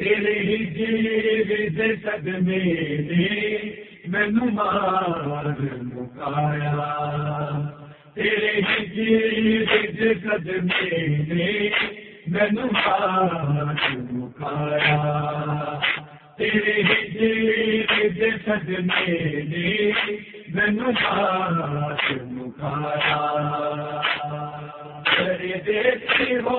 تیرے جی سدمے مینو مار مکایا تیرے جی سدمے مینو مار مکایا تیرے جی سدمے مینو مار مکایا دیکھی ہو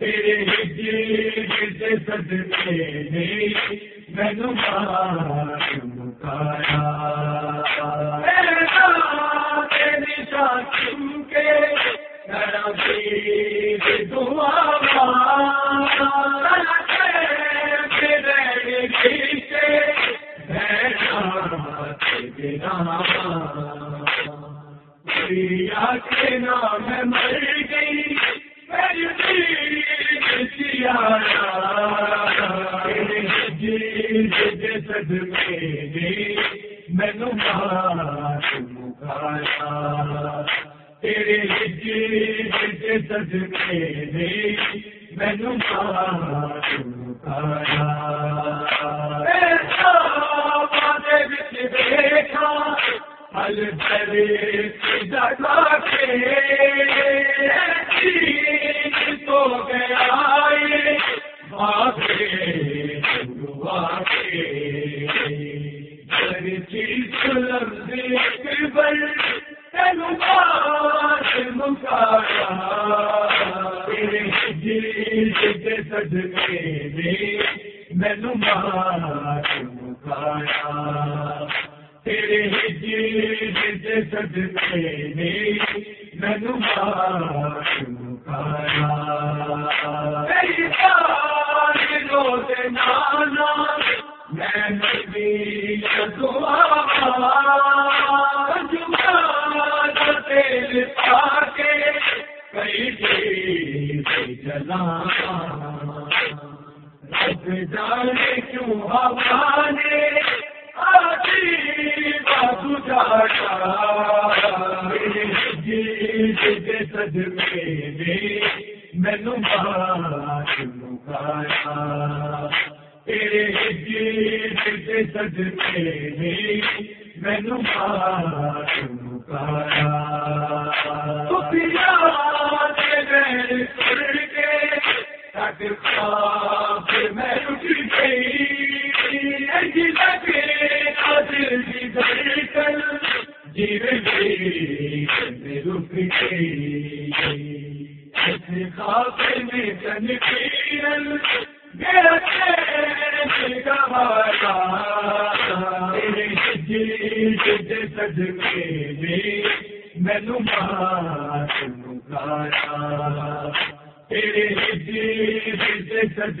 کا بڑا جی سد مینو مکایا تیرے جی سد مینو مکایا دعا کے نام مر گئی۔ جی سد مینو مکایا تیرے جی سد مینو مکایا دیکھا ہل جگہ تو مینو مار تیرے جی سد مینو نانا میں تیل پا کے کئی جانے کیوں ہمارے مینو تیرے مینو مینو مار تیرے جی سد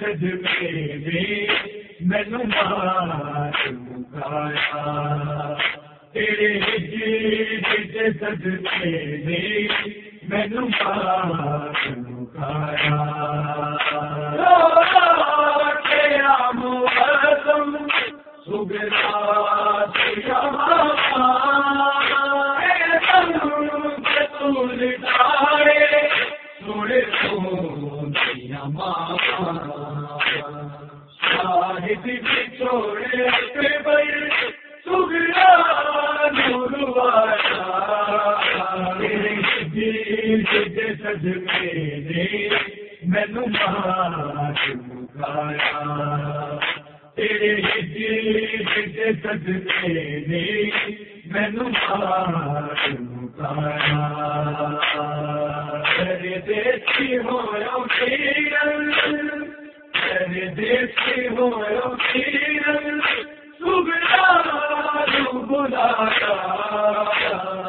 صدقے میں میں نمار اگایا سج میرے مینو تیرے سج میرے مینو دیسی ہو دیسی ہو سد میرے مینو آیا تیرے جی سد میرے مینو آیا تیرے